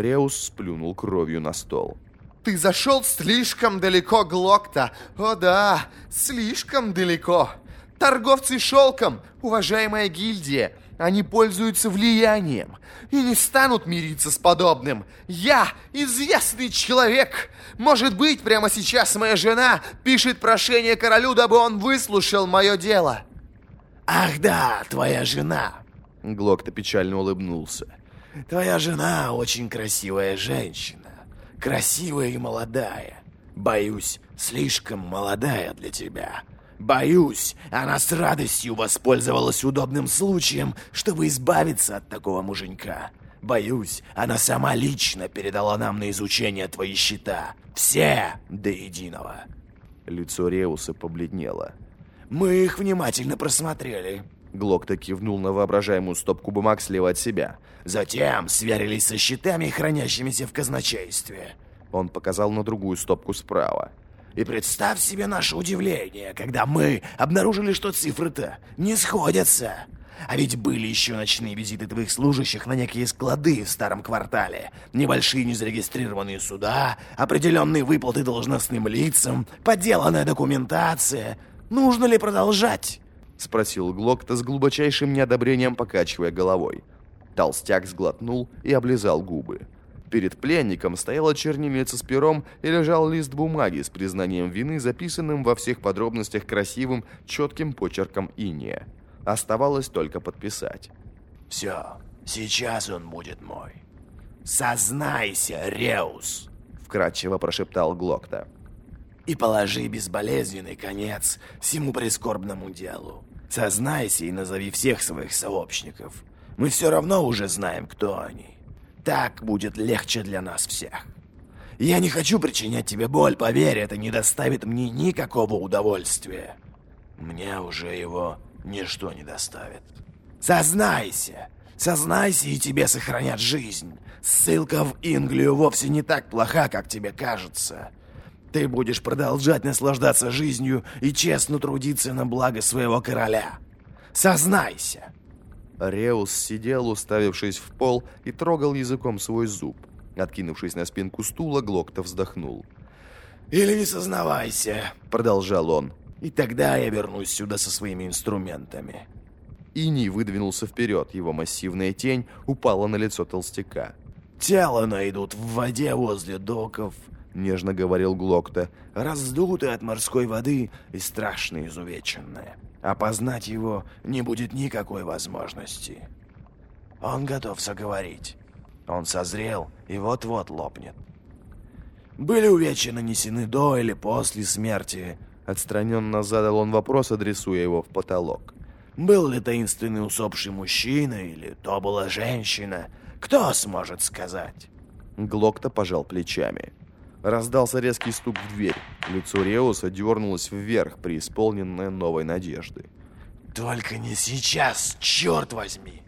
Реус сплюнул кровью на стол. Ты зашел слишком далеко, Глокта. О да, слишком далеко. Торговцы шелком, уважаемая гильдия, они пользуются влиянием и не станут мириться с подобным. Я известный человек. Может быть, прямо сейчас моя жена пишет прошение королю, дабы он выслушал мое дело. Ах да, твоя жена. Глокта печально улыбнулся. Твоя жена очень красивая женщина. Красивая и молодая. Боюсь, слишком молодая для тебя. Боюсь, она с радостью воспользовалась удобным случаем, чтобы избавиться от такого муженька. Боюсь, она сама лично передала нам на изучение твои счета. Все до единого. Лицо Реуса побледнело. Мы их внимательно просмотрели. Глокта кивнул на воображаемую стопку бумаг слева от себя. Затем сверились со счетами, хранящимися в казначействе. Он показал на другую стопку справа. И представь себе наше удивление, когда мы обнаружили, что цифры-то не сходятся. А ведь были еще ночные визиты твоих служащих на некие склады в старом квартале, небольшие незарегистрированные суда, определенные выплаты должностным лицам, подделанная документация. Нужно ли продолжать? Спросил Глокта с глубочайшим неодобрением, покачивая головой. Толстяк сглотнул и облизал губы. Перед пленником стояла чернильница с пером и лежал лист бумаги с признанием вины, записанным во всех подробностях красивым, четким почерком иния. Оставалось только подписать. «Все, сейчас он будет мой. Сознайся, Реус!» Вкратчиво прошептал Глокта. «И положи безболезненный конец всему прискорбному делу. Сознайся и назови всех своих сообщников. Мы все равно уже знаем, кто они. Так будет легче для нас всех. Я не хочу причинять тебе боль, поверь, это не доставит мне никакого удовольствия. Мне уже его ничто не доставит. Сознайся! Сознайся, и тебе сохранят жизнь. Ссылка в Инглию вовсе не так плоха, как тебе кажется. Ты будешь продолжать наслаждаться жизнью и честно трудиться на благо своего короля. Сознайся! Реус сидел, уставившись в пол, и трогал языком свой зуб. Откинувшись на спинку стула, Глокта вздохнул. «Или не сознавайся», — продолжал он, — «и тогда я вернусь сюда со своими инструментами». Ини выдвинулся вперед, его массивная тень упала на лицо толстяка. «Тело найдут в воде возле доков», — нежно говорил Глокта, — «раздутое от морской воды и страшно изувеченное. Опознать его не будет никакой возможности. Он готов заговорить. Он созрел и вот-вот лопнет. Были увечья нанесены до или после смерти? Отстраненно задал он вопрос, адресуя его в потолок. Был ли таинственный усопший мужчина или то была женщина? Кто сможет сказать? Глокта пожал плечами. Раздался резкий стук в дверь. Лицо Реуса дернулось вверх, преисполненное новой надежды. «Только не сейчас, черт возьми!»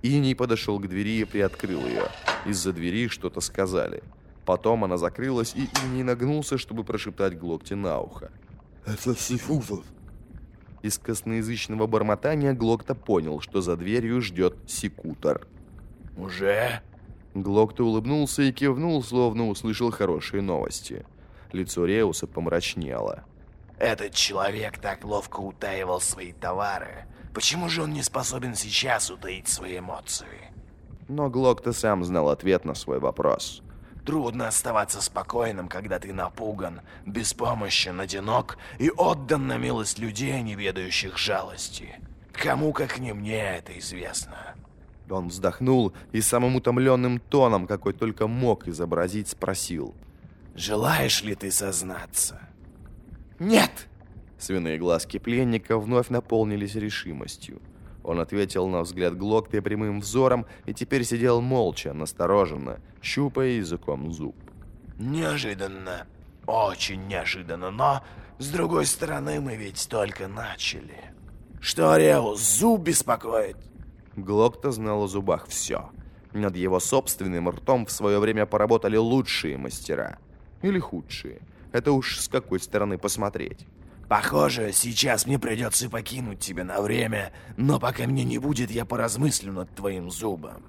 Иний подошел к двери и приоткрыл ее. Из-за двери что-то сказали. Потом она закрылась, и Иний нагнулся, чтобы прошептать Глокте на ухо. «Это Сифузов!» Из косноязычного бормотания Глокта понял, что за дверью ждет секутор. «Уже?» Глокта улыбнулся и кивнул, словно услышал хорошие новости. Лицо Реуса помрачнело. «Этот человек так ловко утаивал свои товары. Почему же он не способен сейчас утаить свои эмоции?» Но Глокта сам знал ответ на свой вопрос. Трудно оставаться спокойным, когда ты напуган, беспомощен, одинок и отдан на милость людей, не ведающих жалости. Кому, как не мне, это известно. Он вздохнул и самым утомленным тоном, какой только мог изобразить, спросил. «Желаешь ли ты сознаться?» «Нет!» Свиные глазки пленника вновь наполнились решимостью. Он ответил на взгляд Глокты прямым взором и теперь сидел молча, настороженно, щупая языком зуб. «Неожиданно. Очень неожиданно, но, с другой стороны, мы ведь только начали. Что, Реус, зуб беспокоит?» Глокта знал о зубах все. Над его собственным ртом в свое время поработали лучшие мастера. Или худшие. Это уж с какой стороны посмотреть. «Похоже, сейчас мне придется покинуть тебя на время, но пока меня не будет, я поразмыслю над твоим зубом».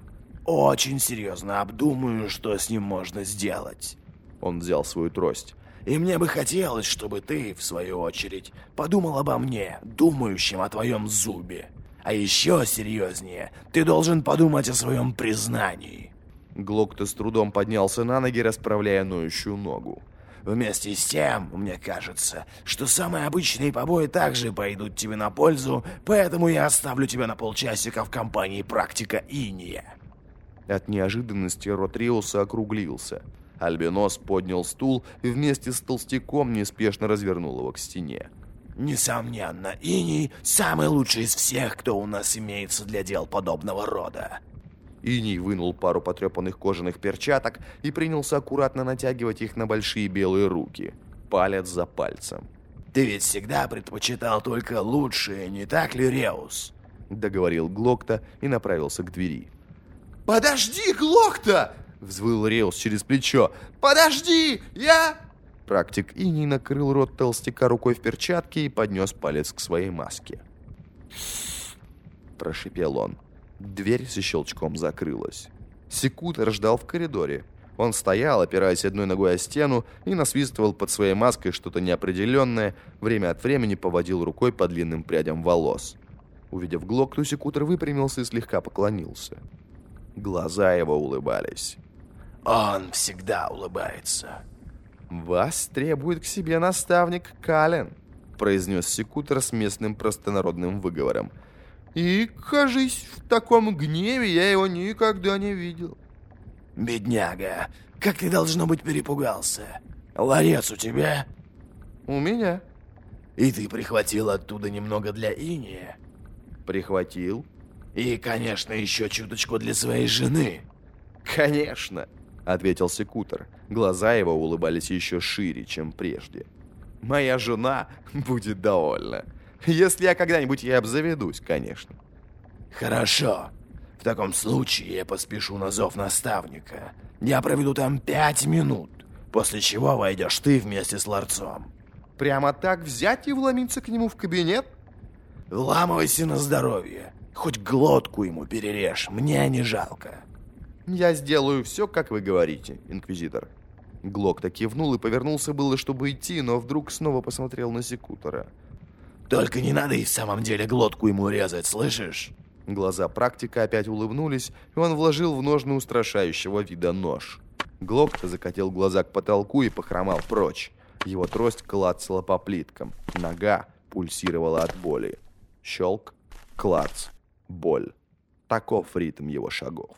очень серьезно обдумаю, что с ним можно сделать. Он взял свою трость. И мне бы хотелось, чтобы ты, в свою очередь, подумал обо мне, думающем о твоем зубе. А еще серьезнее, ты должен подумать о своем признании. Глокта с трудом поднялся на ноги, расправляя ноющую ногу. Вместе с тем, мне кажется, что самые обычные побои также пойдут тебе на пользу, поэтому я оставлю тебя на полчасика в компании практика Иния. От неожиданности рот Риуса округлился. Альбинос поднял стул и вместе с толстяком неспешно развернул его к стене. Несомненно, Иний самый лучший из всех, кто у нас имеется для дел подобного рода. Иний вынул пару потрепанных кожаных перчаток и принялся аккуратно натягивать их на большие белые руки, палец за пальцем. «Ты ведь всегда предпочитал только лучшее, не так ли, Реус?» Договорил Глокта и направился к двери. «Подожди, Глокта!» — взвыл Реус через плечо. «Подожди! Я...» Практик Иний накрыл рот толстяка рукой в перчатке и поднес палец к своей маске. Прошипел он. Дверь со щелчком закрылась. Секутор ждал в коридоре. Он стоял, опираясь одной ногой о стену, и насвистывал под своей маской что-то неопределенное, время от времени поводил рукой по длинным прядям волос. Увидев Глокту, Секутор выпрямился и слегка поклонился. Глаза его улыбались. «Он всегда улыбается». «Вас требует к себе наставник Кален», произнес Секутор с местным простонародным выговором. И, кажись, в таком гневе я его никогда не видел. Бедняга, как ты, должно быть, перепугался. Ларец у тебя? У меня. И ты прихватил оттуда немного для Иния? Прихватил. И, конечно, еще чуточку для своей жены. Конечно, ответил Секутор. Глаза его улыбались еще шире, чем прежде. Моя жена будет довольна. Если я когда-нибудь ей обзаведусь, конечно. Хорошо. В таком случае я поспешу на зов наставника. Я проведу там пять минут, после чего войдешь ты вместе с ларцом. Прямо так взять и вломиться к нему в кабинет? Вламывайся на здоровье. Хоть глотку ему перережь, мне не жалко. Я сделаю все, как вы говорите, инквизитор. Глок-то кивнул и повернулся было, чтобы идти, но вдруг снова посмотрел на секутора. Только не надо и в самом деле глотку ему резать, слышишь? Глаза практика опять улыбнулись, и он вложил в ножны устрашающего вида нож. Глокта закатил глаза к потолку и похромал прочь. Его трость клацала по плиткам. Нога пульсировала от боли. Щелк, клац, боль. Таков ритм его шагов.